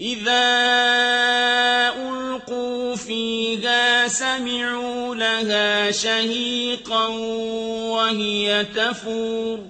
إِذَا أُلْقُوا فِيهَا سَمِعُوا لَهَا شَهِيقًا وَهِيَ تَفُورُ